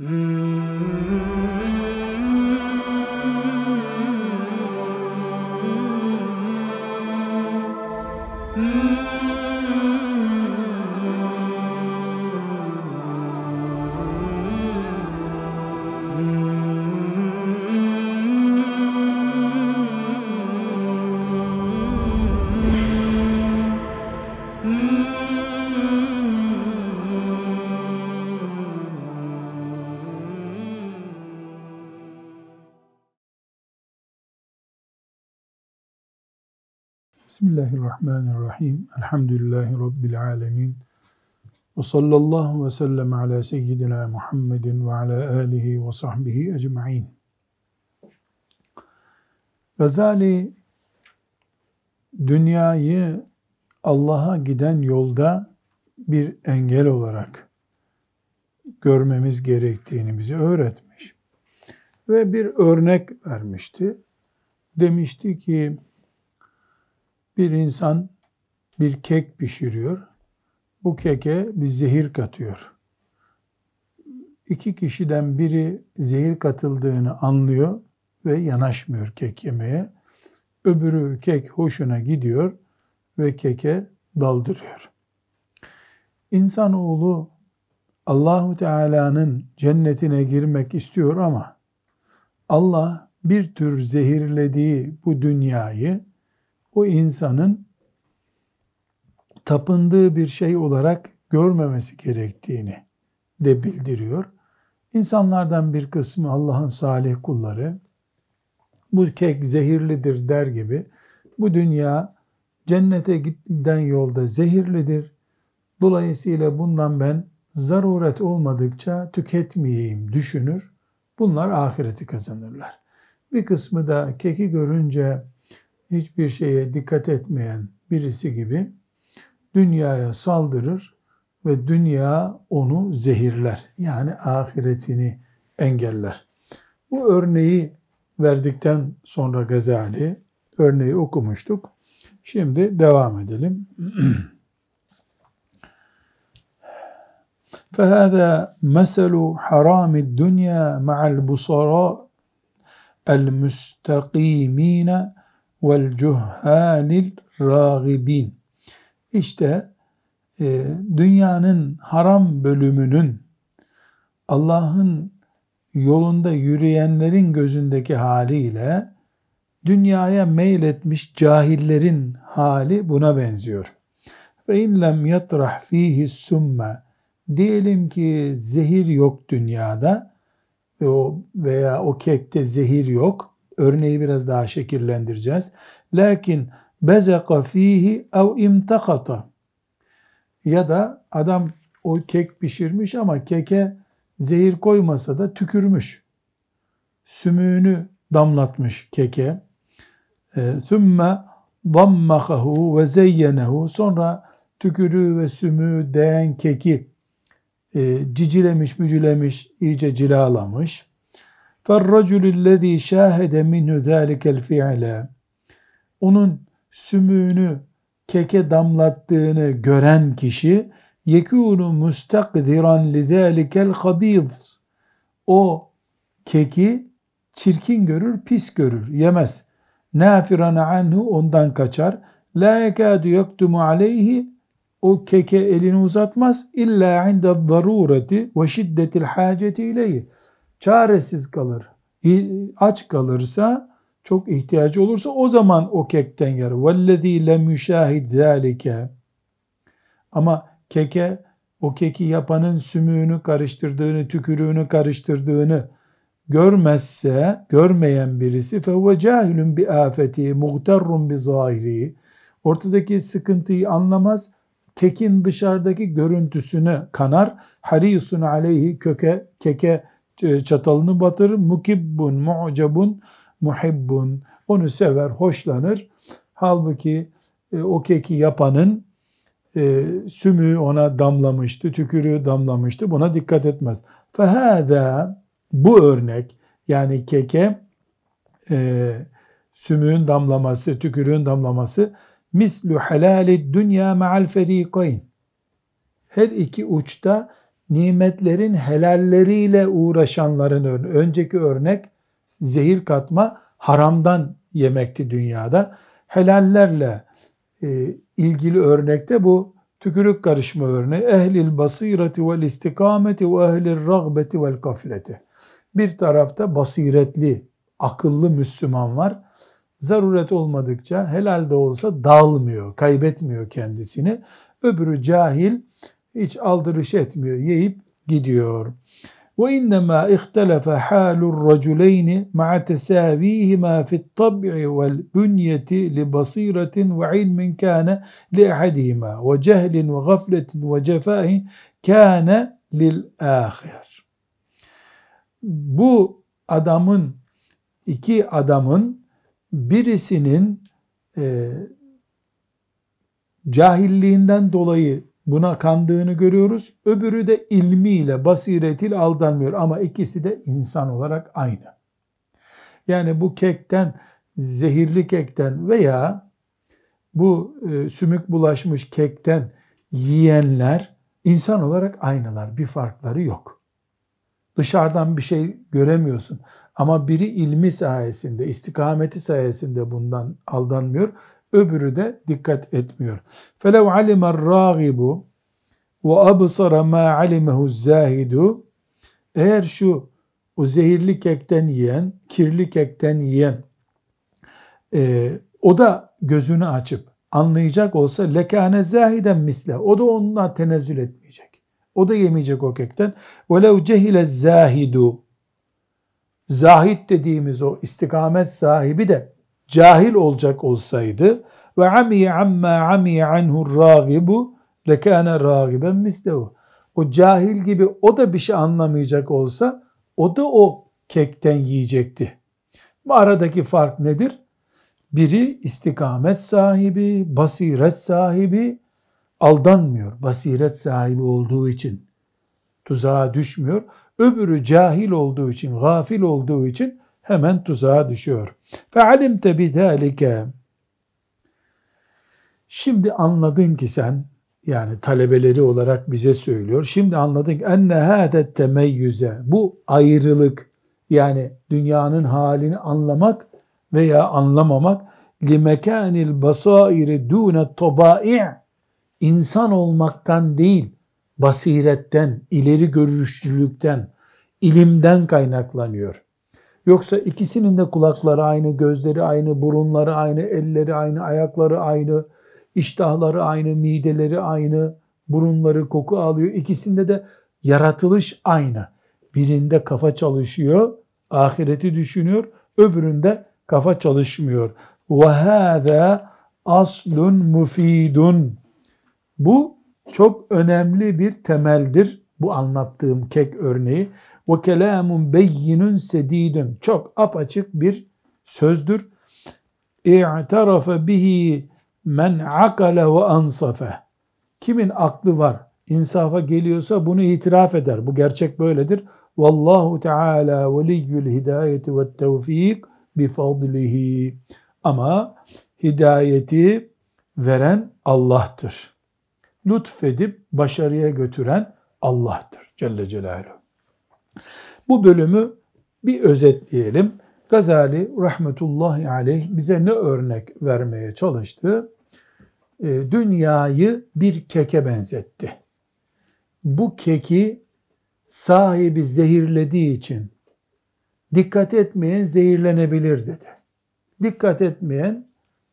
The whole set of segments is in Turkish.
Mm-hmm. Bismillahirrahmanirrahim. Elhamdülillahi Rabbil alemin. Ve sallallahu ve sellem ala seyyidina Muhammedin ve ala alihi ve sahbihi ecma'in. Gazali dünyayı Allah'a giden yolda bir engel olarak görmemiz gerektiğini bize öğretmiş. Ve bir örnek vermişti. Demişti ki bir insan bir kek pişiriyor. Bu keke bir zehir katıyor. İki kişiden biri zehir katıldığını anlıyor ve yanaşmıyor kek yemeye. Öbürü kek hoşuna gidiyor ve keke daldırıyor. İnsanoğlu Allahu Teala'nın cennetine girmek istiyor ama Allah bir tür zehirlediği bu dünyayı o insanın tapındığı bir şey olarak görmemesi gerektiğini de bildiriyor. İnsanlardan bir kısmı Allah'ın salih kulları bu kek zehirlidir der gibi bu dünya cennete giden yolda zehirlidir. Dolayısıyla bundan ben zaruret olmadıkça tüketmeyeyim düşünür. Bunlar ahireti kazanırlar. Bir kısmı da keki görünce hiçbir şeye dikkat etmeyen birisi gibi dünyaya saldırır ve dünya onu zehirler. Yani ahiretini engeller. Bu örneği verdikten sonra Gazali örneği okumuştuk. Şimdi devam edelim. فهذا مثل حرام الدنيا مع البصراء المستقيمين vel cuhalil ragibin. İşte e, dünyanın haram bölümünün Allah'ın yolunda yürüyenlerin gözündeki haliyle dünyaya meyletmiş cahillerin hali buna benziyor. Ve in lem yatrah fihi summe diyelim ki zehir yok dünyada veya o kekte zehir yok örneği biraz daha şekillendireceğiz. Lakin bezeka fihi ev imtakata ya da adam o kek pişirmiş ama keke zehir koymasa da tükürmüş. Sümüğünü damlatmış keke. Sümme dammakahu ve zeyyenehu sonra tükürüğü ve sümüğü değen keki e, cicilemiş, bücülemiş, iyice cilalamış. فَالرَّجُلُ الَّذ۪ي شَاهَدَ مِنْهُ ذَٰلِكَ الْفِعْلَ Onun sümüğünü keke damlattığını gören kişi yekûnu mustakdiran lidâlikel habîz o keki çirkin görür, pis görür, yemez. Nafiran anhu ondan kaçar. La yekâdu yektumu aleyhi o keke elini uzatmaz. İlla inde zarureti ve şiddetil haceti ileyhi çaresiz kalır, aç kalırsa, çok ihtiyacı olursa o zaman o kekten yer. وَالَّذ۪ي لَمْ يُشَاهِدْ ذَٰلِكَ Ama keke, o keki yapanın sümüğünü karıştırdığını, tükürüğünü karıştırdığını görmezse, görmeyen birisi فَهُوَ جَاهِلٌ بِآفَتِهِ مُغْتَرٌ بِظَاهِرِهِ Ortadaki sıkıntıyı anlamaz, kekin dışarıdaki görüntüsünü kanar, harisun aleyhi köke, keke çatalını batırır. Mukibbun, mu'cabun, muhibbun. Onu sever, hoşlanır. Halbuki e, o keki yapanın e, sümüğü ona damlamıştı, tükürüğü damlamıştı. Buna dikkat etmez. Fehâzâ bu örnek yani keke e, sümüğün damlaması, tükürüğün damlaması mislu helali dünya ma'al ferikayn. Her iki uçta nimetlerin helalleriyle uğraşanların. Önceki örnek zehir katma haramdan yemekti dünyada. Helallerle e, ilgili örnekte bu tükürük karışma örneği. Ehlil basireti vel istikameti ve ehlil ragbeti vel gafleti. Bir tarafta basiretli, akıllı Müslüman var. Zaruret olmadıkça helal de olsa dağılmıyor, kaybetmiyor kendisini. Öbürü cahil, hiç aldırış etmiyor. Yeyip gidiyor. Ve innema ihtelefe halur raculeyni ma'a tesavihima fit tab'i vel bünyeti li basiretin ve ilmin kâne li ahadihima ve ve gafletin ve cefahin kâne lil. Bu adamın iki adamın birisinin e, cahilliğinden dolayı buna kandığını görüyoruz. Öbürü de ilmiyle, basiretiyle aldanmıyor ama ikisi de insan olarak aynı. Yani bu kekten, zehirli kekten veya bu e, sümük bulaşmış kekten yiyenler insan olarak aynılar. Bir farkları yok. Dışarıdan bir şey göremiyorsun. Ama biri ilmi sayesinde, istikameti sayesinde bundan aldanmıyor. Öbürü de dikkat etmiyor. فَلَوْ عَلِمَ الرَّاغِبُ وَأَبْصَرَ مَا عَلِمَهُ الزَّاهِدُ Eğer şu o zehirli kekten yiyen, kirli kekten yiyen e, o da gözünü açıp anlayacak olsa lekane zahiden misle. O da onunla tenezzül etmeyecek. O da yemeyecek o kekten. وَلَوْ جَهِلَ الزَّاهِدُ Zahid dediğimiz o istikamet sahibi de cahil olacak olsaydı ve amiye amma amiye anhu ragibu lekâne ragiben mislehu. O cahil gibi o da bir şey anlamayacak olsa o da o kekten yiyecekti. Bu aradaki fark nedir? Biri istikamet sahibi, basiret sahibi, aldanmıyor. Basiret sahibi olduğu için tuzağa düşmüyor. Öbürü cahil olduğu için, gafil olduğu için hemen tuzağa düşüyor. فَعَلِمْتَ بِذَٰلِكَ Şimdi anladın ki sen, yani talebeleri olarak bize söylüyor. Şimdi anladın ki enne hâdet temeyyüze, bu ayrılık, yani dünyanın halini anlamak veya anlamamak, limekanil basairi dûne tabâ'i' insan olmaktan değil, basiretten, ileri görüşlülükten, ilimden kaynaklanıyor. Yoksa ikisinin de kulakları aynı, gözleri aynı, burunları aynı, elleri aynı, ayakları aynı, iştahları aynı, mideleri aynı, burunları koku alıyor. İkisinde de yaratılış aynı. Birinde kafa çalışıyor, ahireti düşünüyor, öbüründe kafa çalışmıyor. وَهَذَا aslun mufidun. Bu çok önemli bir temeldir. Bu anlattığım kek örneği. Ve kelamun beyyinun sedidun. Çok apaçık bir sözdür. İ'tarafe bihi men akale ve ansafe. Kimin aklı var, insafa geliyorsa bunu itiraf eder. Bu gerçek böyledir. Vallahu Teala veliyyül hidayeti ve tevfik bi fadlihi. Ama hidayeti veren Allah'tır. Lütfedip başarıya götüren Allah'tır Celle Celaluhu. Bu bölümü bir özetleyelim. Gazali rahmetullahi aleyh bize ne örnek vermeye çalıştı? E, dünyayı bir keke benzetti. Bu keki sahibi zehirlediği için dikkat etmeyen zehirlenebilir dedi. Dikkat etmeyen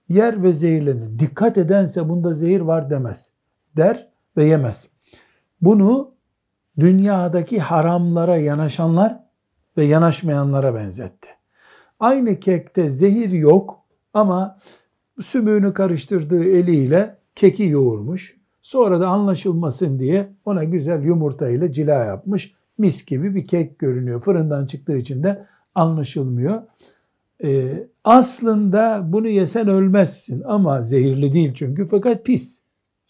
yer ve zehirlenir. Dikkat edense bunda zehir var demez. Der ve yemez. Bunu dünyadaki haramlara yanaşanlar ve yanaşmayanlara benzetti. Aynı kekte zehir yok ama sümüğünü karıştırdığı eliyle keki yoğurmuş. Sonra da anlaşılmasın diye ona güzel yumurta ile cila yapmış. Mis gibi bir kek görünüyor. Fırından çıktığı için de anlaşılmıyor. Ee, aslında bunu yesen ölmezsin ama zehirli değil çünkü fakat pis.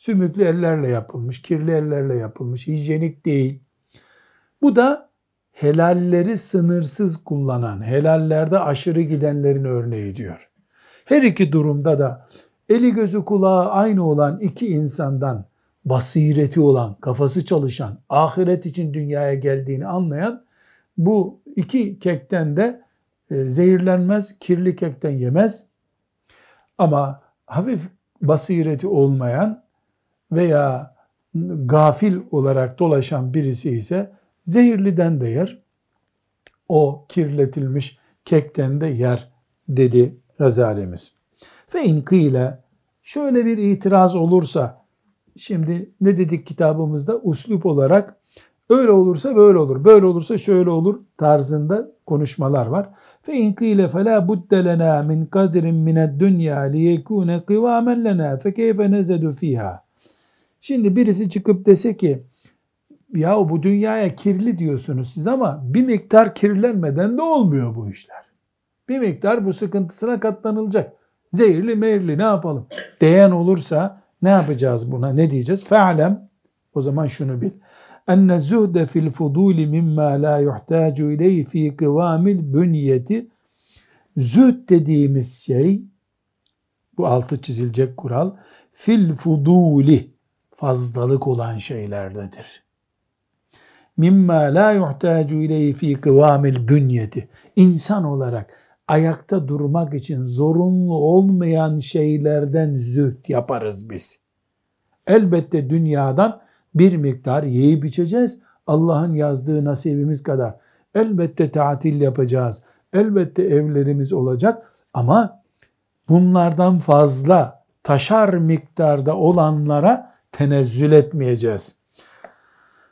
Sümüklü ellerle yapılmış, kirli ellerle yapılmış, hijyenik değil. Bu da helalleri sınırsız kullanan, helallerde aşırı gidenlerin örneği diyor. Her iki durumda da eli gözü kulağı aynı olan iki insandan basireti olan, kafası çalışan, ahiret için dünyaya geldiğini anlayan bu iki kekten de e, zehirlenmez, kirli kekten yemez. Ama hafif basireti olmayan veya gafil olarak dolaşan birisi ise zehirliden de yer, o kirletilmiş kekten de yer dedi Gazalimiz. Ve inkıyle şöyle bir itiraz olursa, şimdi ne dedik kitabımızda? Uslup olarak öyle olursa böyle olur, böyle olursa şöyle olur tarzında konuşmalar var. Fe in kıyle fe la budde min kadrin mined dünya liyekune kıvamen lena fe keyfe nezedu fiha. Şimdi birisi çıkıp dese ki ya bu dünyaya kirli diyorsunuz siz ama bir miktar kirlenmeden de olmuyor bu işler. Bir miktar bu sıkıntısına katlanılacak. Zehirli mehirli ne yapalım? Değen olursa ne yapacağız buna? Ne diyeceğiz? Fe'lem o zaman şunu bil. Enne zuhde fil fuduli mimma la yuhtacu ileyhi fi kıvamil bünyeti Zühd dediğimiz şey bu altı çizilecek kural fil fuduli fazlalık olan şeylerdedir. Mimma la yuhtacu ileyhi fi kıvamil bünyeti insan olarak ayakta durmak için zorunlu olmayan şeylerden zühd yaparız biz. Elbette dünyadan bir miktar yiyip içeceğiz. Allah'ın yazdığı nasibimiz kadar. Elbette tatil yapacağız. Elbette evlerimiz olacak ama bunlardan fazla taşar miktarda olanlara tenezzül etmeyeceğiz.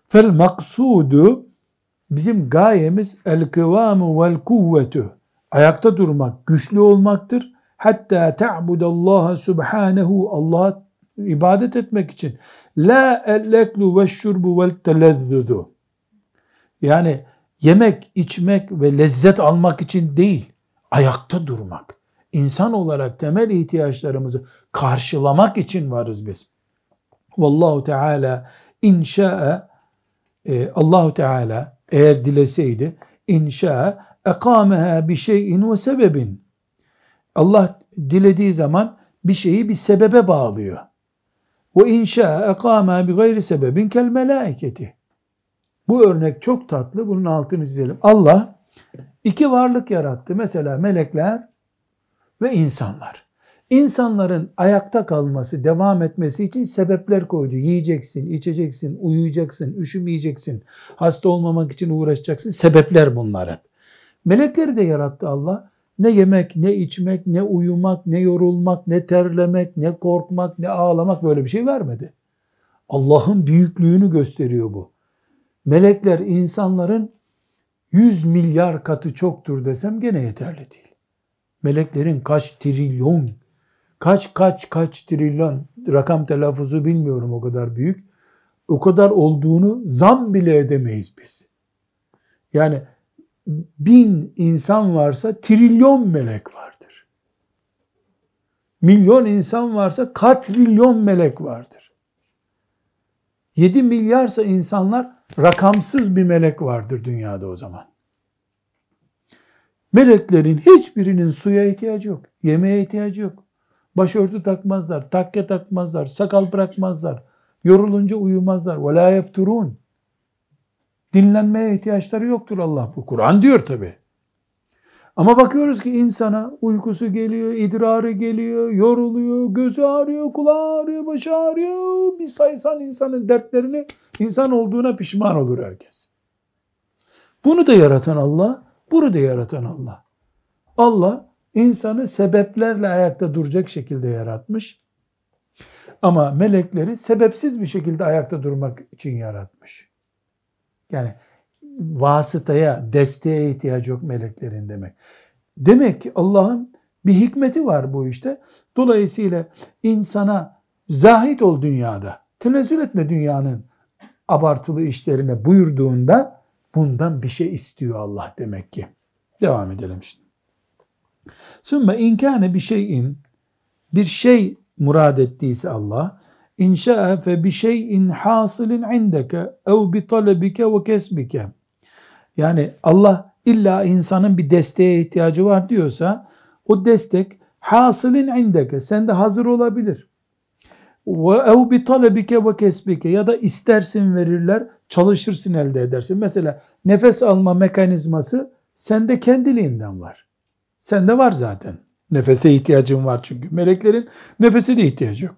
Fel maksudu bizim gayemiz el kıvamu vel kuvvetu ayakta durmak, güçlü olmaktır. Hatta ta'budallaha subhanehu Allah'a ibadet etmek için. La el-eklu ve şurbu vel telezzudu. Yani yemek, içmek ve lezzet almak için değil, ayakta durmak. İnsan olarak temel ihtiyaçlarımızı karşılamak için varız biz. Vallahu Teala inşa'a e, Allahu Teala eğer dileseydi inşa'a ekameha bi şeyin ve sebebin. Allah dilediği zaman bir şeyi bir sebebe bağlıyor. Ve inşa ekama bi gayri sebebin kel melaiketi. Bu örnek çok tatlı. Bunun altını çizelim. Allah iki varlık yarattı. Mesela melekler ve insanlar. İnsanların ayakta kalması, devam etmesi için sebepler koydu. Yiyeceksin, içeceksin, uyuyacaksın, üşümeyeceksin, hasta olmamak için uğraşacaksın. Sebepler bunların. Melekleri de yarattı Allah. Ne yemek, ne içmek, ne uyumak, ne yorulmak, ne terlemek, ne korkmak, ne ağlamak böyle bir şey vermedi. Allah'ın büyüklüğünü gösteriyor bu. Melekler insanların 100 milyar katı çoktur desem gene yeterli değil. Meleklerin kaç trilyon, kaç kaç kaç trilyon rakam telaffuzu bilmiyorum o kadar büyük. O kadar olduğunu zam bile edemeyiz biz. Yani bin insan varsa trilyon melek vardır. Milyon insan varsa katrilyon melek vardır. 7 milyarsa insanlar rakamsız bir melek vardır dünyada o zaman. Meleklerin hiçbirinin suya ihtiyacı yok. Yemeğe ihtiyacı yok. Başörtü takmazlar, takke takmazlar, sakal bırakmazlar. Yorulunca uyumazlar. وَلَا يَفْتُرُونَ Dinlenmeye ihtiyaçları yoktur Allah bu. Kur'an diyor tabi. Ama bakıyoruz ki insana uykusu geliyor, idrarı geliyor, yoruluyor, gözü ağrıyor, kulağı ağrıyor, başı ağrıyor. Bir saysan insanın dertlerini insan olduğuna pişman olur herkes. Bunu da yaratan Allah, bunu da yaratan Allah. Allah insanı sebeplerle ayakta duracak şekilde yaratmış. Ama melekleri sebepsiz bir şekilde ayakta durmak için yaratmış. Yani vasıtaya, desteğe ihtiyacı yok meleklerin demek. Demek ki Allah'ın bir hikmeti var bu işte. Dolayısıyla insana zahit ol dünyada, tenezzül etme dünyanın abartılı işlerine buyurduğunda bundan bir şey istiyor Allah demek ki. Devam edelim şimdi. Sümme inkâne bir şeyin bir şey murad ettiyse Allah İnşa'e fe bi şeyin hasilin indeke ev bi talebike ve kesbike. Yani Allah illa insanın bir desteğe ihtiyacı var diyorsa o destek hasilin indeke sende hazır olabilir. ve ev bi talebike ve kesbike ya da istersin verirler, çalışırsın elde edersin. Mesela nefes alma mekanizması sende kendiliğinden var. Sende var zaten. Nefese ihtiyacın var çünkü. Meleklerin nefese de ihtiyacı yok.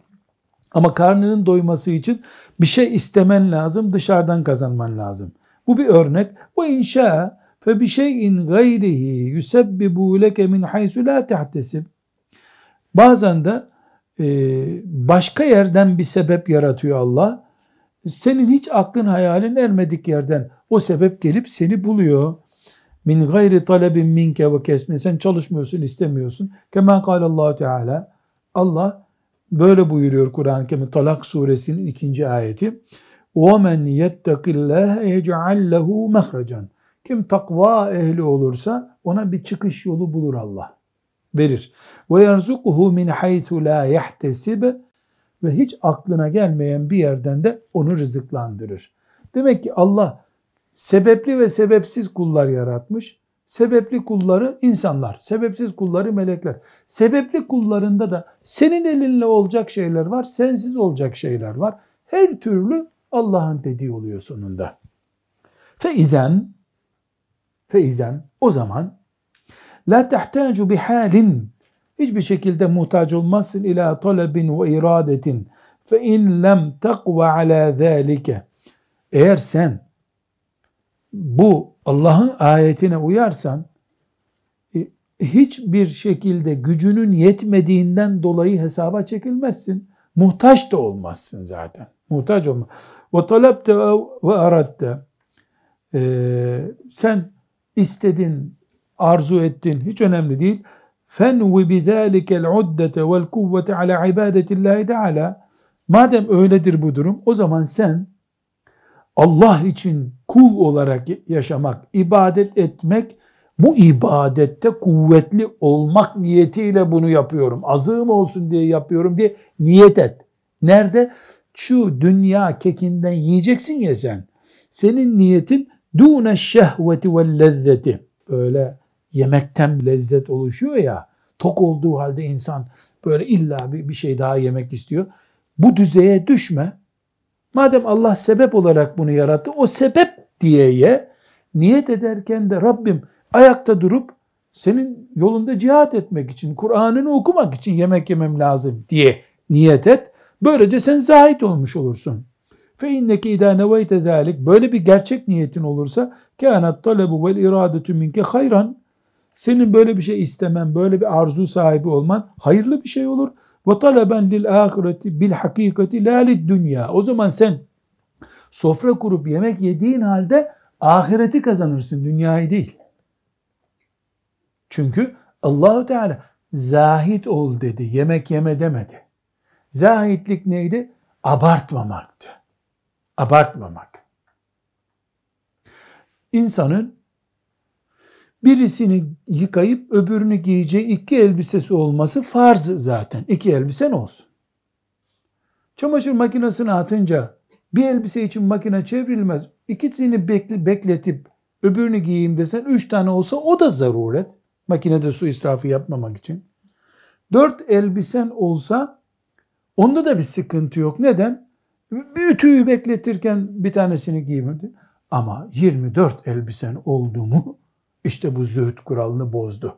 Ama karnının doyması için bir şey istemen lazım, dışarıdan kazanman lazım. Bu bir örnek. Bu inşa fe bir şeyin gayrihi yusebbibu leke min haysu la tahtesib. Bazen de e, başka yerden bir sebep yaratıyor Allah. Senin hiç aklın hayalin ermedik yerden o sebep gelip seni buluyor Min gayri talebin minke ve kesmin. Sen çalışmıyorsun, istemiyorsun. Kemen Allah Teala. Allah böyle buyuruyor Kur'an-ı Kerim Talak suresinin ikinci ayeti. وَمَنْ يَتَّقِ اللّٰهَ يَجْعَلْ لَهُ مَخْرَجًا Kim takva ehli olursa ona bir çıkış yolu bulur Allah. Verir. وَيَرْزُقُهُ مِنْ حَيْثُ لَا يَحْتَسِبَ Ve hiç aklına gelmeyen bir yerden de onu rızıklandırır. Demek ki Allah sebepli ve sebepsiz kullar yaratmış. Sebepli kulları insanlar, sebepsiz kulları melekler. Sebepli kullarında da senin elinle olacak şeyler var, sensiz olacak şeyler var. Her türlü Allah'ın dediği oluyor sonunda. Feizen feizen o zaman la tehtacu bihalin hiçbir şekilde muhtaç olmazsın ila talebin ve iradetin fe in lem takva ala zalike eğer sen bu Allah'ın ayetine uyarsan e, hiçbir şekilde gücünün yetmediğinden dolayı hesaba çekilmezsin. Muhtaç da olmazsın zaten. Muhtaç olma. Ve talebte ve aratte sen istedin, arzu ettin, hiç önemli değil. Fenvi bidâlikel uddete vel kuvvete ala ibadetillahi teala. Madem öyledir bu durum, o zaman sen Allah için kul olarak yaşamak, ibadet etmek, bu ibadette kuvvetli olmak niyetiyle bunu yapıyorum. Azığım olsun diye yapıyorum diye niyet et. Nerede? Şu dünya kekinden yiyeceksin ya sen. Senin niyetin dune şehveti ve lezzeti. Böyle yemekten lezzet oluşuyor ya. Tok olduğu halde insan böyle illa bir, bir şey daha yemek istiyor. Bu düzeye düşme. Madem Allah sebep olarak bunu yarattı, o sebep diyeye niyet ederken de Rabbim ayakta durup senin yolunda cihat etmek için, Kur'an'ını okumak için yemek yemem lazım diye niyet et. Böylece sen zahit olmuş olursun. Fe inneke idâ neveyte böyle bir gerçek niyetin olursa kânet talebu vel irâdetü minke hayran senin böyle bir şey istemen, böyle bir arzu sahibi olman hayırlı bir şey olur. Ve taleben lil ahireti bil hakikati la lid dünya. O zaman sen sofra kurup yemek yediğin halde ahireti kazanırsın, dünyayı değil. Çünkü Allahu Teala zahit ol dedi, yemek yeme demedi. Zahitlik neydi? Abartmamaktı. Abartmamak. İnsanın birisini yıkayıp öbürünü giyeceği iki elbisesi olması farz zaten. İki elbisen olsun. Çamaşır makinesine atınca bir elbise için makine çevrilmez. İkisini bekle, bekletip öbürünü giyeyim desen üç tane olsa o da zaruret. Makinede su israfı yapmamak için. Dört elbisen olsa onda da bir sıkıntı yok. Neden? Bir ütüyü bekletirken bir tanesini giymedi. Ama 24 elbisen oldu mu işte bu zühd kuralını bozdu.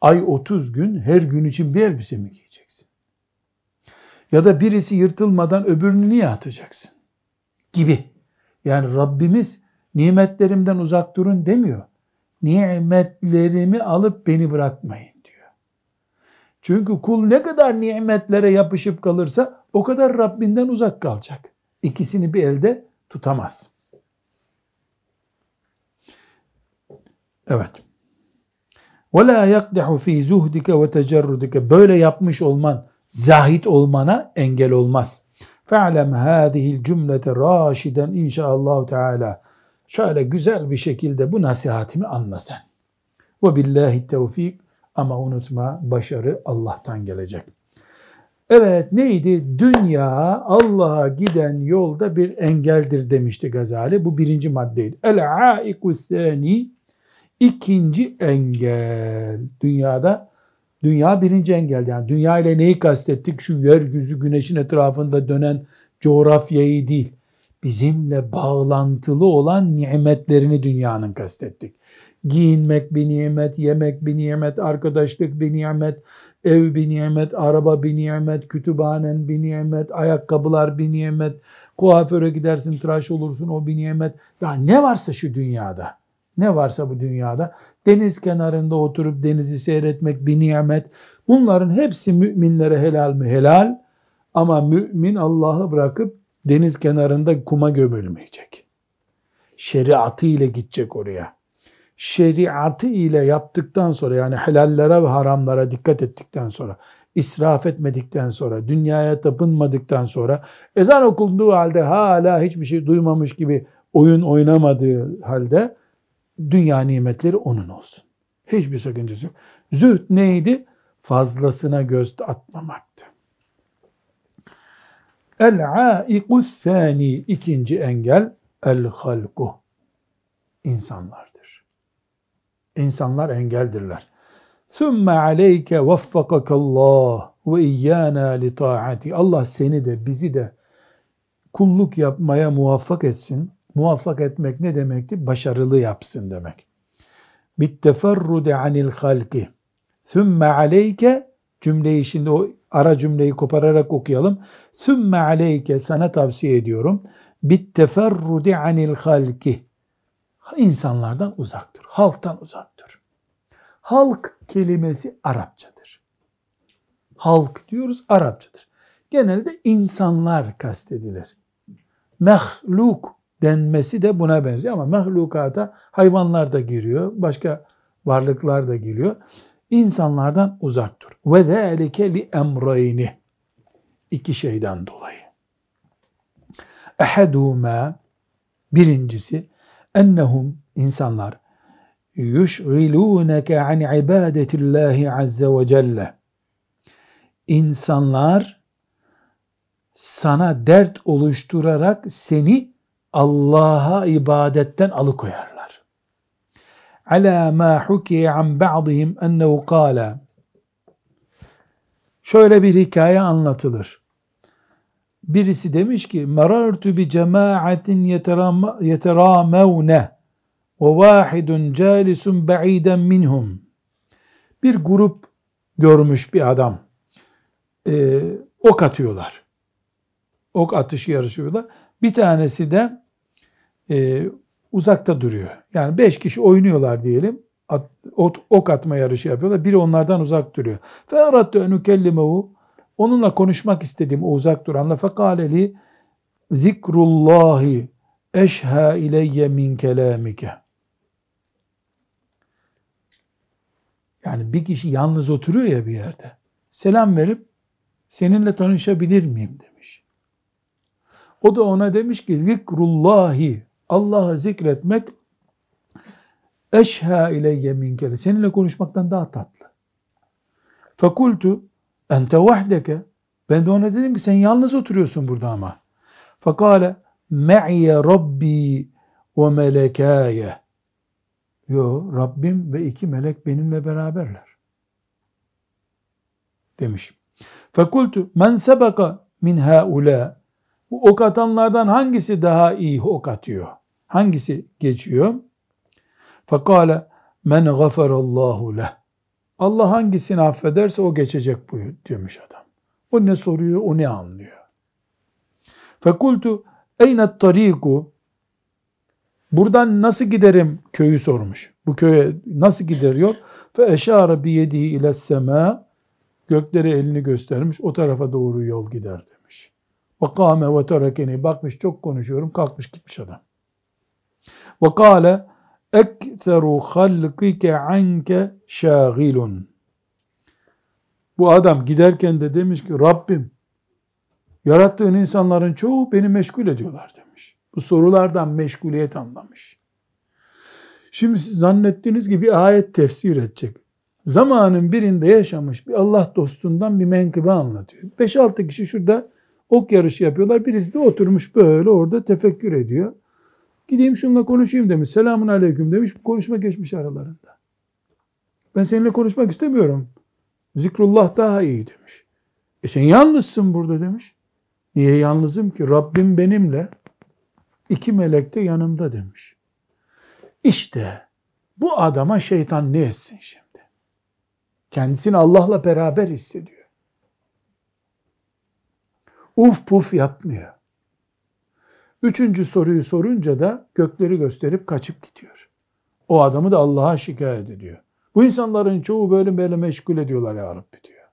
Ay 30 gün her gün için bir elbise mi giyeceksin? Ya da birisi yırtılmadan öbürünü niye atacaksın? Gibi. Yani Rabbimiz nimetlerimden uzak durun demiyor. Nimetlerimi alıp beni bırakmayın diyor. Çünkü kul ne kadar nimetlere yapışıp kalırsa o kadar Rabbinden uzak kalacak. İkisini bir elde tutamaz. Evet. وَلَا يَقْدَحُ ف۪ي زُهْدِكَ وَتَجَرُّدِكَ Böyle yapmış olman, zahit olmana engel olmaz. فَعْلَمْ هَذِهِ الْجُمْلَةَ رَاشِدًا inşaallah Teala. Şöyle güzel bir şekilde bu nasihatimi anla sen. وَبِاللّٰهِ tevfik ama unutma başarı Allah'tan gelecek. Evet neydi? Dünya Allah'a giden yolda bir engeldir demişti Gazali. Bu birinci maddeydi. El-aiku sani İkinci engel dünyada Dünya birinci engel. Yani dünya ile neyi kastettik? Şu yeryüzü güneşin etrafında dönen coğrafyayı değil. Bizimle bağlantılı olan nimetlerini dünyanın kastettik. Giyinmek bir nimet, yemek bir nimet, arkadaşlık bir nimet, ev bir nimet, araba bir nimet, kütüphanen bir nimet, ayakkabılar bir nimet, kuaföre gidersin tıraş olursun o bir nimet. Ya ne varsa şu dünyada, ne varsa bu dünyada deniz kenarında oturup denizi seyretmek bir nimet. Bunların hepsi müminlere helal mi? Helal. Ama mümin Allah'ı bırakıp deniz kenarında kuma gömülmeyecek. Şeriatı ile gidecek oraya. Şeriatı ile yaptıktan sonra yani helallere ve haramlara dikkat ettikten sonra, israf etmedikten sonra, dünyaya tapınmadıktan sonra, ezan okunduğu halde hala hiçbir şey duymamış gibi oyun oynamadığı halde dünya nimetleri onun olsun. Hiçbir sakıncası yok. Zühd neydi? Fazlasına göz atmamaktı. El-aiqu thani ikinci engel el-halku insanlardır. İnsanlar engeldirler. Sümme aleyke vaffakakallah ve iyyana li taati. Allah seni de bizi de kulluk yapmaya muvaffak etsin. Muvaffak etmek ne demekti? Başarılı yapsın demek. Bitteferrude anil halki. Sümme aleyke cümleyi şimdi o ara cümleyi kopararak okuyalım. Sümme aleyke sana tavsiye ediyorum. Bitteferrudi anil halki. İnsanlardan uzak dur. Halktan uzak dur. Halk kelimesi Arapçadır. Halk diyoruz Arapçadır. Genelde insanlar kastedilir. Mehluk denmesi de buna benziyor ama mehlukata hayvanlar da giriyor, başka varlıklar da giriyor. İnsanlardan uzak dur. Ve zâlike li emreyni. İki şeyden dolayı. Ehedûmâ birincisi ennehum insanlar yuşgilûneke an ibadetillahi azze ve celle. İnsanlar sana dert oluşturarak seni Allah'a ibadetten alıkoyarlar. Ala ma hukiye an ba'dihim ennehu kâle. Şöyle bir hikaye anlatılır. Birisi demiş ki merartu bi cemaatin yeteramevne ve vahidun calisun ba'iden minhum. Bir grup görmüş bir adam. Ee, ok atıyorlar. Ok atışı yarışıyorlar. Bir tanesi de e, uzakta duruyor. Yani beş kişi oynuyorlar diyelim. At, ok atma yarışı yapıyorlar. Biri onlardan uzak duruyor. فَاَرَدْتُ اَنُكَلِّمَهُ Onunla konuşmak istediğim o uzak duranla فَقَالَ zikrullahi eşha ileyye min kelamike. Yani bir kişi yalnız oturuyor ya bir yerde. Selam verip seninle tanışabilir miyim demiş. O da ona demiş ki zikrullahi Allah'ı zikretmek eşha ileyye minkele. Seninle konuşmaktan daha tatlı. Fekultu ente vahdeke. Ben de ona dedim ki sen yalnız oturuyorsun burada ama. Fekale me'ye rabbi ve melekâye. Yo Rabbim ve iki melek benimle beraberler. Demiş. Fekultu men sebeka min haula. Bu ok atanlardan hangisi daha iyi ok atıyor? Hangisi geçiyor? Fakale men gafarallahu leh. Allah hangisini affederse o geçecek buyur demiş adam. O ne soruyor, o ne anlıyor. Fekultu eynet tariku Buradan nasıl giderim köyü sormuş. Bu köye nasıl gideriyor? Fe eşare bi yedihi ile sema göklere elini göstermiş. O tarafa doğru yol gider ve terekeni bakmış çok konuşuyorum kalkmış gitmiş adam. Kâle ekseru halkike anke şâgilun. Bu adam giderken de demiş ki Rabbim yarattığın insanların çoğu beni meşgul ediyorlar demiş. Bu sorulardan meşguliyet anlamış. Şimdi siz zannettiğiniz gibi ayet tefsir edecek. Zamanın birinde yaşamış bir Allah dostundan bir menkıbe anlatıyor. 5-6 kişi şurada ok yarışı yapıyorlar. Birisi de oturmuş böyle orada tefekkür ediyor. Gideyim şununla konuşayım demiş. Selamun aleyküm demiş. Konuşma geçmiş aralarında. Ben seninle konuşmak istemiyorum. Zikrullah daha iyi demiş. E sen yalnızsın burada demiş. Niye yalnızım ki? Rabbim benimle. iki melek de yanımda demiş. İşte bu adama şeytan ne etsin şimdi? Kendisini Allah'la beraber hissediyor. Uf puf yapmıyor. Üçüncü soruyu sorunca da gökleri gösterip kaçıp gidiyor. O adamı da Allah'a şikayet ediyor. Bu insanların çoğu böyle böyle meşgul ediyorlar ya Rabbi diyor.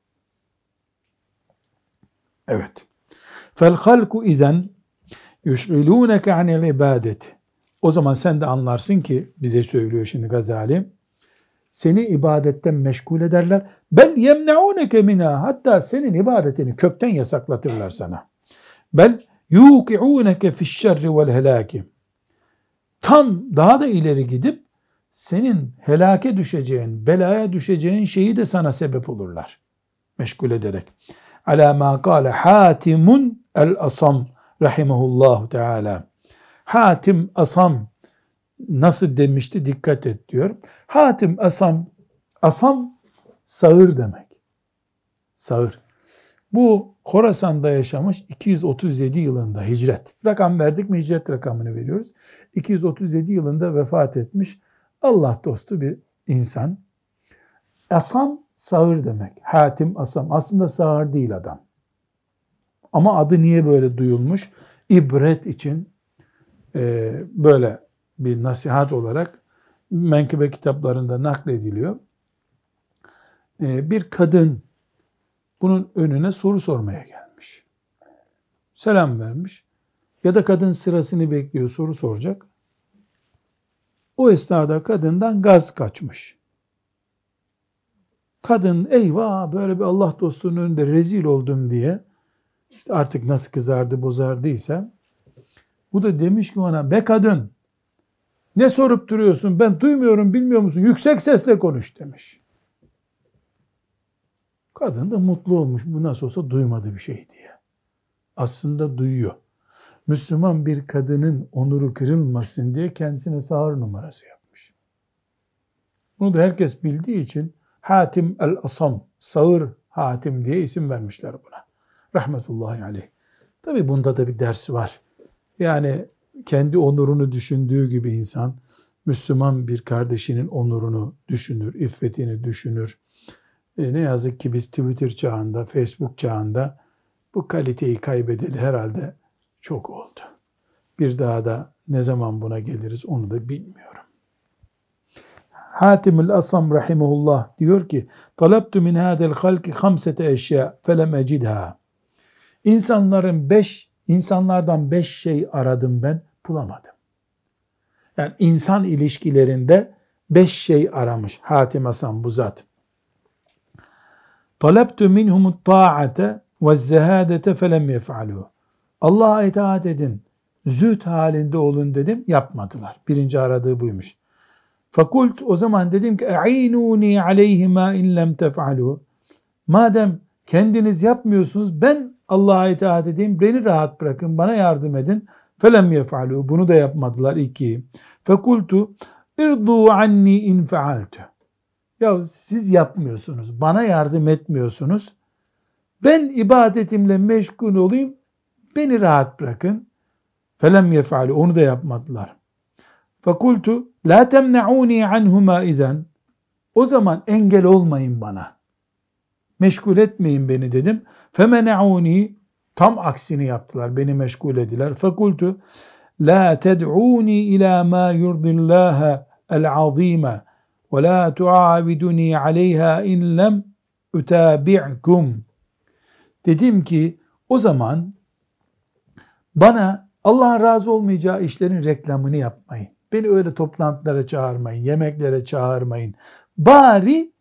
Evet. Fel halku izen yushgilûneke anil ibadeti. O zaman sen de anlarsın ki bize söylüyor şimdi Gazali. Seni ibadetten meşgul ederler. Bel yemneûneke minâ. Hatta senin ibadetini kökten yasaklatırlar sana. Bel yuki'ûneke fişşerri vel helâki. Tam daha da ileri gidip senin helake düşeceğin, belaya düşeceğin şeyi de sana sebep olurlar. Meşgul ederek. Ala ma kâle Hatimun el-Asam rahimahullahu teala. Hatim Asam nasıl demişti dikkat et diyor. Hatim Asam, Asam sağır demek. Sağır. Bu Horasan'da yaşamış 237 yılında hicret. Rakam verdik mi hicret rakamını veriyoruz. 237 yılında vefat etmiş Allah dostu bir insan. Asam sağır demek. Hatim Asam. Aslında sağır değil adam. Ama adı niye böyle duyulmuş? İbret için e, böyle bir nasihat olarak menkıbe kitaplarında naklediliyor. E, bir kadın bunun önüne soru sormaya gelmiş. Selam vermiş. Ya da kadın sırasını bekliyor soru soracak. O esnada kadından gaz kaçmış. Kadın eyvah böyle bir Allah dostunun önünde rezil oldum diye işte artık nasıl kızardı bozardıysa bu da demiş ki ona be kadın ne sorup duruyorsun ben duymuyorum bilmiyor musun yüksek sesle konuş demiş. Kadın da mutlu olmuş bu nasıl olsa duymadı bir şey diye. Aslında duyuyor. Müslüman bir kadının onuru kırılmasın diye kendisine sağır numarası yapmış. Bunu da herkes bildiği için Hatim el-Asam, sağır Hatim diye isim vermişler buna. Rahmetullahi aleyh. Tabi bunda da bir ders var. Yani kendi onurunu düşündüğü gibi insan, Müslüman bir kardeşinin onurunu düşünür, iffetini düşünür. E ne yazık ki biz Twitter çağında, Facebook çağında bu kaliteyi kaybedeli herhalde çok oldu. Bir daha da ne zaman buna geliriz onu da bilmiyorum. Hatimül Asam rahimehullah diyor ki talabtu min hadel halki hamsete eşya felem ecidha. İnsanların beş, insanlardan beş şey aradım ben bulamadım. Yani insan ilişkilerinde beş şey aramış Hatim Asam bu zat. Talabtu minhumut ta'ate ve zehadete felem yef'aluhu. Allah'a itaat edin, züht halinde olun dedim, yapmadılar. Birinci aradığı buymuş. Fakult o zaman dedim ki e'inuni aleyhima in lem tef'alu. Madem kendiniz yapmıyorsunuz ben Allah'a itaat edeyim, beni rahat bırakın, bana yardım edin. Felem yef'alu. Bunu da yapmadılar. iki. Fekultu irdu anni in fealtu. Ya siz yapmıyorsunuz, bana yardım etmiyorsunuz. Ben ibadetimle meşgul olayım, Beni rahat bırakın. Felem yef'alu. Onu da yapmadılar. Fakultu la temne'uni anhuma izen. O zaman engel olmayın bana. Meşgul etmeyin beni dedim. Femene'uni tam aksini yaptılar. Beni meşgul ediler. Fakultu la ted'uni ila ma yurdillaha el-azime ve la tuaviduni aleyha in lem utabi'kum. Dedim ki o zaman bana Allah'ın razı olmayacağı işlerin reklamını yapmayın. Beni öyle toplantılara çağırmayın, yemeklere çağırmayın. Bari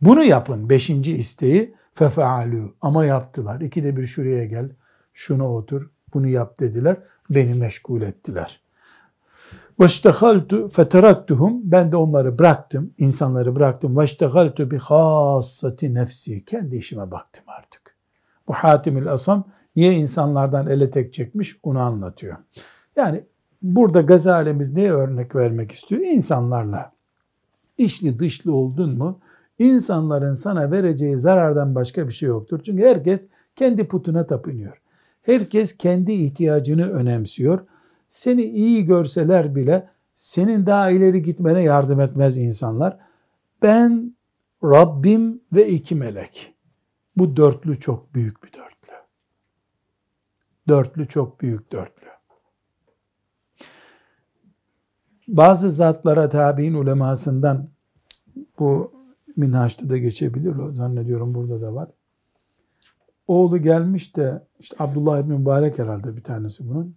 bunu yapın. Beşinci isteği Fefealü ama yaptılar. İkide bir şuraya gel, şuna otur, bunu yap dediler. Beni meşgul ettiler. Veştehaltu feteraktuhum ben de onları bıraktım, insanları bıraktım. Veştehaltu bi hassati nefsi kendi işime baktım artık. Bu Hatimül Asam niye insanlardan ele tek çekmiş onu anlatıyor. Yani burada gazalemiz neye örnek vermek istiyor? İnsanlarla işli dışlı oldun mu İnsanların sana vereceği zarardan başka bir şey yoktur. Çünkü herkes kendi putuna tapınıyor. Herkes kendi ihtiyacını önemsiyor. Seni iyi görseler bile senin daha ileri gitmene yardım etmez insanlar. Ben, Rabbim ve iki melek. Bu dörtlü çok büyük bir dörtlü. Dörtlü çok büyük dörtlü. Bazı zatlara tabi'in ulemasından bu Minhaç'ta da geçebilir. Zannediyorum burada da var. Oğlu gelmiş de işte Abdullah İbni Mübarek herhalde bir tanesi bunun.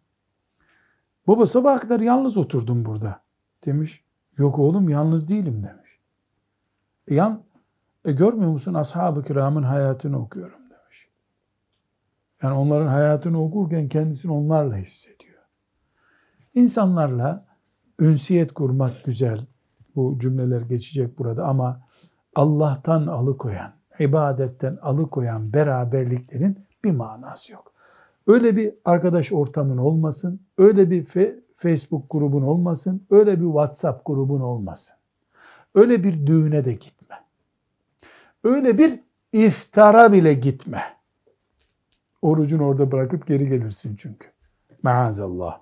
Baba sabah kadar yalnız oturdum burada demiş. Yok oğlum yalnız değilim demiş. E, yan, e, görmüyor musun ashab-ı kiramın hayatını okuyorum demiş. Yani onların hayatını okurken kendisini onlarla hissediyor. İnsanlarla ünsiyet kurmak güzel. Bu cümleler geçecek burada ama Allah'tan alıkoyan, ibadetten alıkoyan beraberliklerin bir manası yok. Öyle bir arkadaş ortamın olmasın, öyle bir Facebook grubun olmasın, öyle bir WhatsApp grubun olmasın. Öyle bir düğüne de gitme. Öyle bir iftara bile gitme. Orucunu orada bırakıp geri gelirsin çünkü. Maazallah.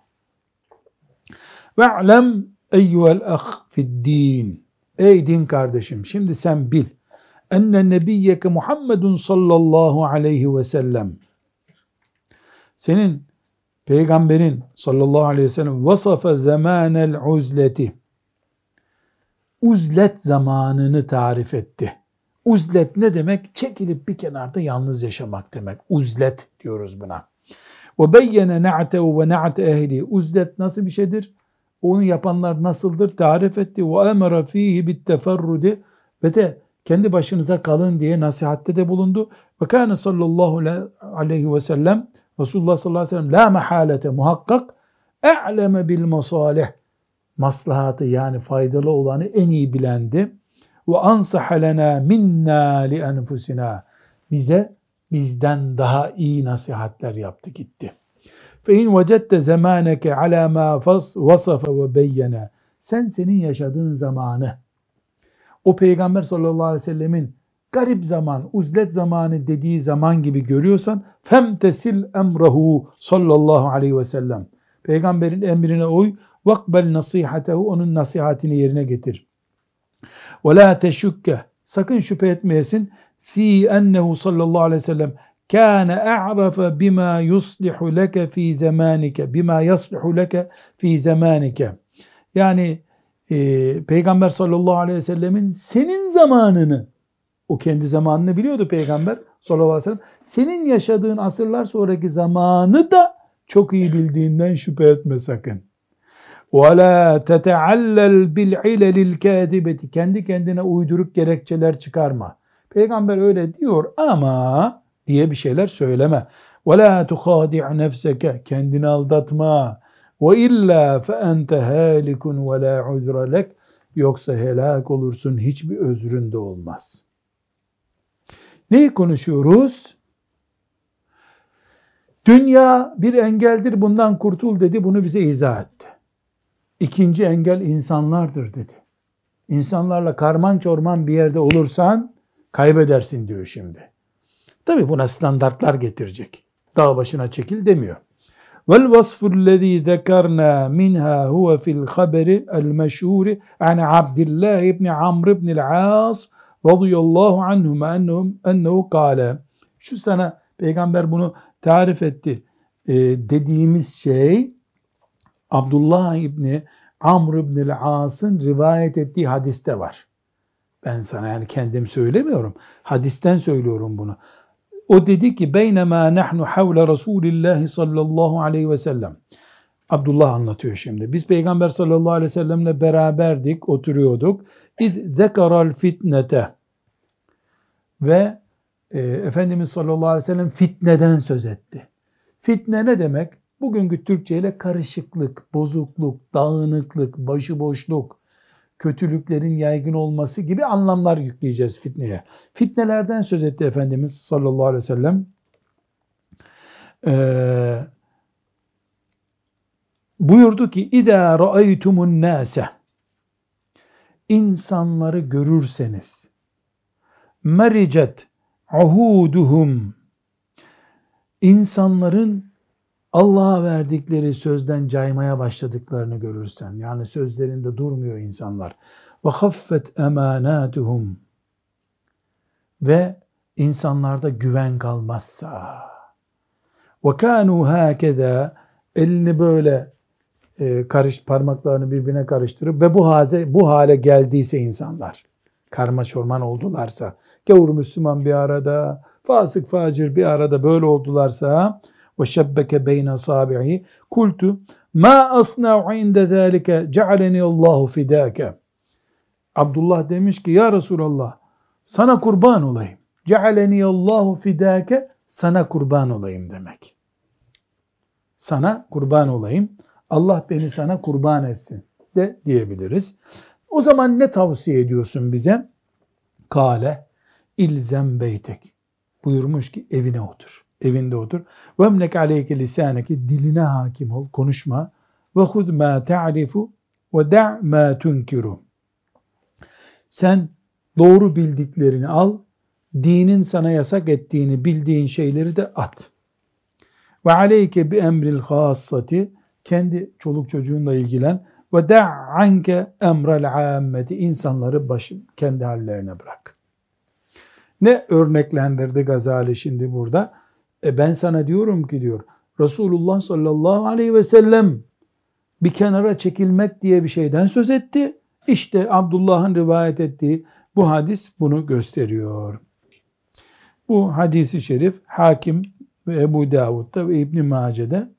Ve'lem eyyuhel ah fid din. Ey din kardeşim şimdi sen bil. Enne nebiyyeke Muhammedun sallallahu aleyhi ve sellem. Senin peygamberin sallallahu aleyhi ve sellem vasafa zamanel uzleti. Uzlet zamanını tarif etti. Uzlet ne demek? Çekilip bir kenarda yalnız yaşamak demek. Uzlet diyoruz buna. Ve beyyene na'tehu ve na'te ehli. Uzlet nasıl bir şeydir? Onu yapanlar nasıldır? Tarif etti. Fihi bit teferrudi ve de kendi başınıza kalın diye nasihatte de bulundu. Kâne sallallahu aleyhi ve sellem Resulullah sallallahu aleyhi ve sellem la mehalete muhakkak e'leme bil masalih maslahatı yani faydalı olanı en iyi bilendi. Ve ansaha lena minna li enfusina bize bizden daha iyi nasihatler yaptı gitti. Fe in vecette zamaneke ala ma vasafa ve beyyene sen senin yaşadığın zamanı o peygamber sallallahu aleyhi ve sellemin garip zaman, uzlet zamanı dediği zaman gibi görüyorsan femtesil emrahu sallallahu aleyhi ve sellem. Peygamberin emrine uy, vakbel nasihatehu onun nasihatini yerine getir. Ve la teşükke sakın şüphe etmeyesin fi ennehu sallallahu aleyhi ve sellem kâne a'rafe bima yuslihu leke fi zamanike bima yaslihu leke fi zamanike yani e, Peygamber sallallahu aleyhi ve sellemin senin zamanını o kendi zamanını biliyordu Peygamber sallallahu aleyhi ve sellem. Senin yaşadığın asırlar sonraki zamanı da çok iyi bildiğinden şüphe etme sakın. وَلَا تَتَعَلَّلْ بِالْعِلَلِ الْكَاذِبَةِ Kendi kendine uyduruk gerekçeler çıkarma. Peygamber öyle diyor ama diye bir şeyler söyleme. وَلَا تُخَادِعْ نَفْسَكَ Kendini aldatma. وَاِلَّا فَاَنْتَ هَالِكٌ وَلَا عُذْرَ لَكَ Yoksa helak olursun, hiçbir özrün de olmaz. Neyi konuşuyoruz? Dünya bir engeldir, bundan kurtul dedi, bunu bize izah etti. İkinci engel insanlardır dedi. İnsanlarla karman çorman bir yerde olursan kaybedersin diyor şimdi. Tabi buna standartlar getirecek. Dağ başına çekil demiyor. Vel vasfullezî zekerna minha huve fil haberi el meşhuri an Abdullah ibn Amr ibn el-As radıyallahu anhuma ennehum ennehu kâle. Şu sana peygamber bunu tarif etti e, dediğimiz şey Abdullah İbni Amr İbni As'ın rivayet ettiği hadiste var. Ben sana yani kendim söylemiyorum. Hadisten söylüyorum bunu. O dedi ki beynema nahnu havle Resulillah sallallahu aleyhi ve sellem. Abdullah anlatıyor şimdi. Biz Peygamber sallallahu aleyhi ve sellemle beraberdik, oturuyorduk. İz zekaral fitnete. Ve e, Efendimiz sallallahu aleyhi ve sellem fitneden söz etti. Fitne ne demek? Bugünkü Türkçe ile karışıklık, bozukluk, dağınıklık, başıboşluk, kötülüklerin yaygın olması gibi anlamlar yükleyeceğiz fitneye. Fitnelerden söz etti Efendimiz sallallahu aleyhi ve sellem. Ee, buyurdu ki اِذَا رَأَيْتُمُ النَّاسَ İnsanları görürseniz, mericet uhuduhum insanların Allah'a verdikleri sözden caymaya başladıklarını görürsen, yani sözlerinde durmuyor insanlar. Ve haffet emanatuhum ve insanlarda güven kalmazsa kanu hakeza elini böyle e, karış parmaklarını birbirine karıştırıp ve bu haze bu hale geldiyse insanlar karma çorman oldularsa gavur Müslüman bir arada fasık facir bir arada böyle oldularsa ve şebbeke beyne sabi'i kultu ma asna'u inde zâlike cealeni Allahu fidâke Abdullah demiş ki ya Resulallah sana kurban olayım. Cealeni Allahu fidâke sana kurban olayım demek. Sana kurban olayım. Allah beni sana kurban etsin de diyebiliriz. O zaman ne tavsiye ediyorsun bize? Kale ilzem beytek. Buyurmuş ki evine otur. Evinde otur. Ve emnek aleyke lisaneki diline hakim ol, konuşma. Ve hud ma ta'rifu ve da' ma tunkiru. Sen doğru bildiklerini al, dinin sana yasak ettiğini bildiğin şeyleri de at. Ve aleyke bi emril hassati kendi çoluk çocuğunla ilgilen ve da' anke emrel ammeti insanları başı, kendi hallerine bırak. Ne örneklendirdi Gazali şimdi burada? E ben sana diyorum ki diyor Resulullah sallallahu aleyhi ve sellem bir kenara çekilmek diye bir şeyden söz etti. İşte Abdullah'ın rivayet ettiği bu hadis bunu gösteriyor. Bu hadisi şerif Hakim ve Ebu Davud'da ve İbn Mace'de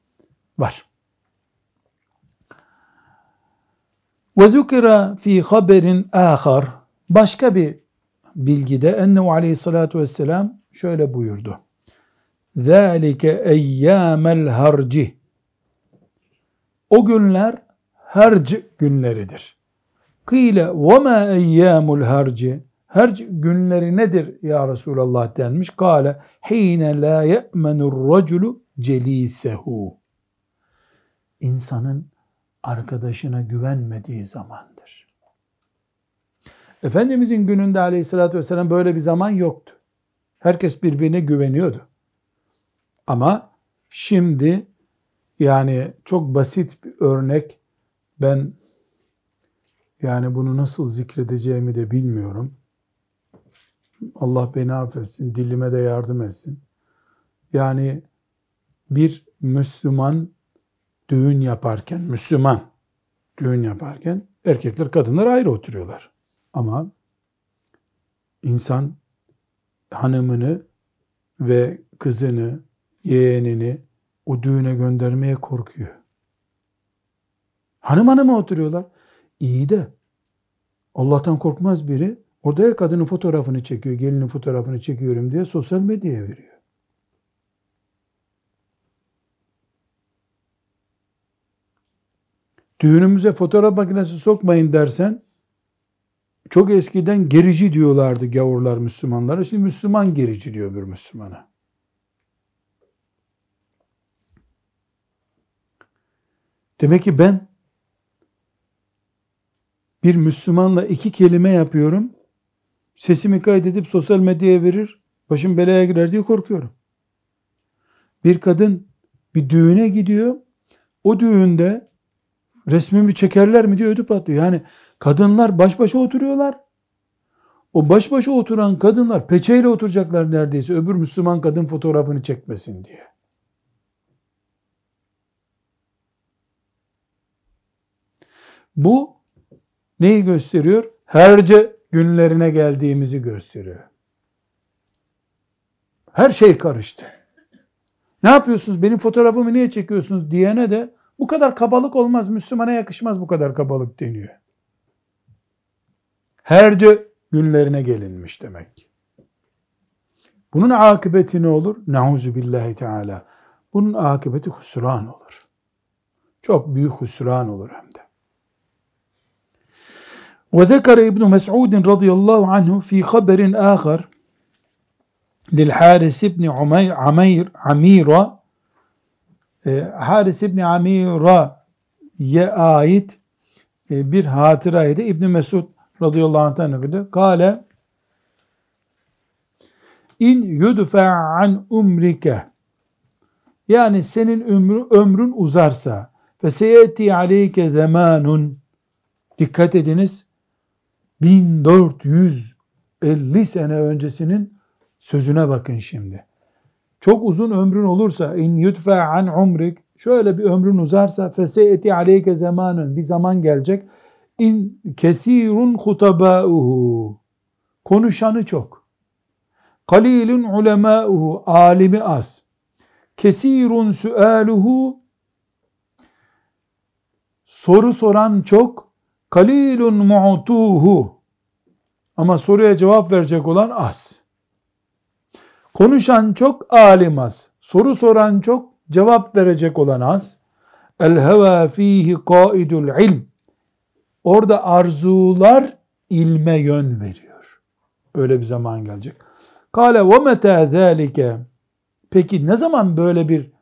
var. Ve zukira fi haberin ahar başka bir bilgide ennehu aleyhissalatu vesselam şöyle buyurdu. Zalike eyyâmel harci o günler harc günleridir. Kıyle ma eyyâmul harci Herc günleri nedir ya Resulallah denmiş. Kale hine la ye'menur raculu celisehu. İnsanın arkadaşına güvenmediği zamandır. Efendimizin gününde aleyhissalatü vesselam böyle bir zaman yoktu. Herkes birbirine güveniyordu. Ama şimdi yani çok basit bir örnek ben yani bunu nasıl zikredeceğimi de bilmiyorum. Allah beni affetsin, dilime de yardım etsin. Yani bir Müslüman düğün yaparken, Müslüman düğün yaparken erkekler kadınlar ayrı oturuyorlar. Ama insan hanımını ve kızını, yeğenini o düğüne göndermeye korkuyor. Hanım hanıma oturuyorlar. İyi de Allah'tan korkmaz biri Orada her kadının fotoğrafını çekiyor, gelinin fotoğrafını çekiyorum diye sosyal medyaya veriyor. Düğünümüze fotoğraf makinesi sokmayın dersen, çok eskiden gerici diyorlardı gavurlar Müslümanlara. Şimdi Müslüman gerici diyor bir Müslümana. Demek ki ben bir Müslümanla iki kelime yapıyorum. Sesimi kaydedip sosyal medyaya verir, başım belaya girer diye korkuyorum. Bir kadın bir düğüne gidiyor, o düğünde resmimi çekerler mi diye ödü patlıyor. Yani kadınlar baş başa oturuyorlar. O baş başa oturan kadınlar peçeyle oturacaklar neredeyse öbür Müslüman kadın fotoğrafını çekmesin diye. Bu neyi gösteriyor? Herce günlerine geldiğimizi gösteriyor. Her şey karıştı. Ne yapıyorsunuz? Benim fotoğrafımı niye çekiyorsunuz diyene de bu kadar kabalık olmaz. Müslümana yakışmaz bu kadar kabalık deniyor. Herce günlerine gelinmiş demek. Bunun akıbeti ne olur? Nauzu billahi teala. Bunun akıbeti husran olur. Çok büyük husran olur hem. وذكر ابن مسعود رضي الله عنه في خبر آخر للحارس بن عمير عميرة Haris İbni Amire'ye ait bir hatıraydı. İbn Mesud radıyallahu anh'tan nakılıyor. Kale in yudfa an umrike yani senin ömrü, ömrün uzarsa ve seyeti aleyke zamanun dikkat ediniz 1450 sene öncesinin sözüne bakın şimdi. Çok uzun ömrün olursa in yudfa an umrik şöyle bir ömrün uzarsa feseyeti aleyke zamanın bir zaman gelecek. İn kesirun hutabauhu. Konuşanı çok. Kalilun ulemauhu alimi az. Kesirun sualuhu. Soru soran çok kalilun mu'tuhu ama soruya cevap verecek olan az konuşan çok alim az soru soran çok cevap verecek olan az el heva fihi kaidul ilm Orada arzular ilme yön veriyor. Öyle bir zaman gelecek. Kale ve meta zâlike. Peki ne zaman böyle bir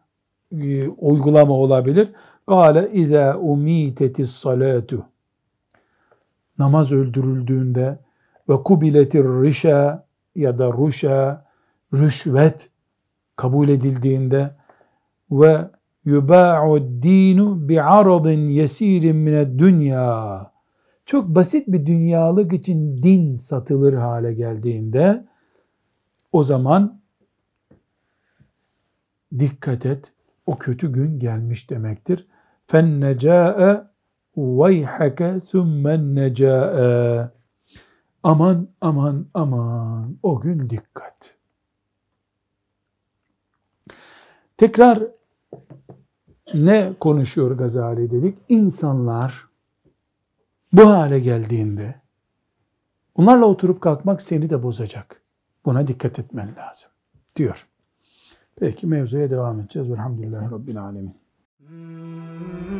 e, uygulama olabilir? Kale izâ umîtetis salatu Namaz öldürüldüğünde ve kubiletir rişa ya da ruşa, rüşvet kabul edildiğinde ve yubâ'u dinu bi'aradin yesirin mined dünya çok basit bir dünyalık için din satılır hale geldiğinde o zaman dikkat et o kötü gün gelmiş demektir. فَالنَّجَاءَ وَيْحَكَ ثُمَّ النَّجَاءَ Aman aman aman o gün dikkat. Tekrar ne konuşuyor Gazali dedik? İnsanlar bu hale geldiğinde onlarla oturup kalkmak seni de bozacak. Buna dikkat etmen lazım diyor. Peki mevzuya devam edeceğiz. Velhamdülillahi Rabbil Alemin. Mm-hmm.